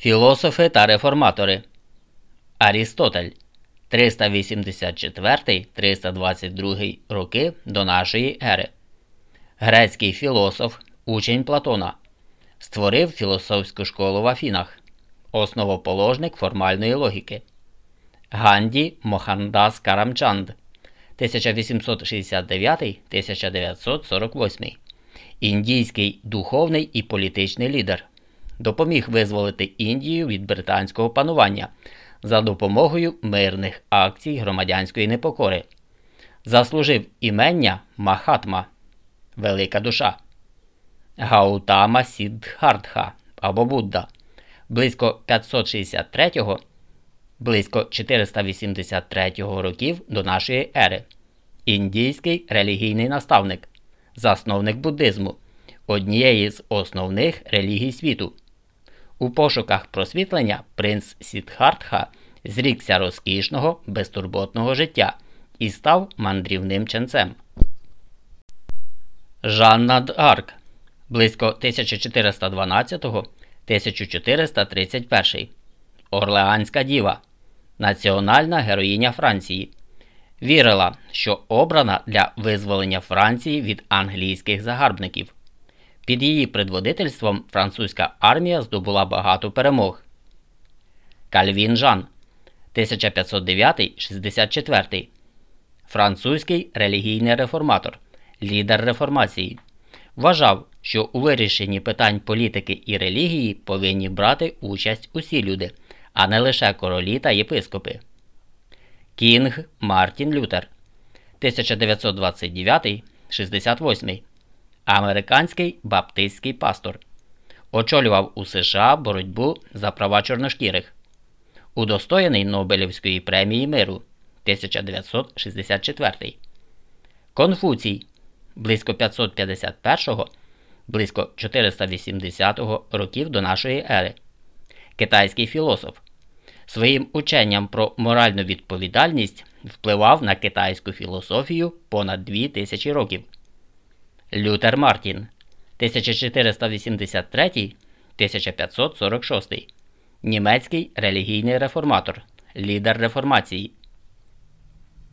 Філософи та реформатори Арістотель 384-322 роки до нашої ери. Грецький філософ, учень Платона. Створив філософську школу в Афінах, основоположник формальної логіки. Ганді Мохандас Карамчанд 1869-1948. Індійський духовний і політичний лідер допоміг визволити Індію від британського панування за допомогою мирних акцій громадянської непокори, заслужив імення Махатма. Велика Душа, Гаутама Сіддхартха або Будда. Близько 563 близько 483 років до нашої ери, індійський релігійний наставник, засновник буддизму, однієї з основних релігій світу. У пошуках просвітлення принц Сідхартха зрікся розкішного, безтурботного життя і став мандрівним ченцем. Жанна Д'Арк близько 1412 1431 Орлеанська діва, національна героїня Франції. Вірила, що обрана для визволення Франції від англійських загарбників. Під її предводительством французька армія здобула багато перемог. Кальвін Жан 1509-64 Французький релігійний реформатор, лідер реформації. Вважав, що у вирішенні питань політики і релігії повинні брати участь усі люди, а не лише королі та єпископи. Кінг Мартін Лютер 1929-68 американський баптистський пастор. Очолював у США боротьбу за права чорношкірих, удостоєний Нобелівської премії миру 1964. Конфуцій близько 551 близько 480 років до нашої ери. Китайський філософ. Своїм ученням про моральну відповідальність впливав на китайську філософію понад 2000 років. Лютер Мартін 1483-1546. Німецький релігійний реформатор, лідер реформації.